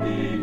vill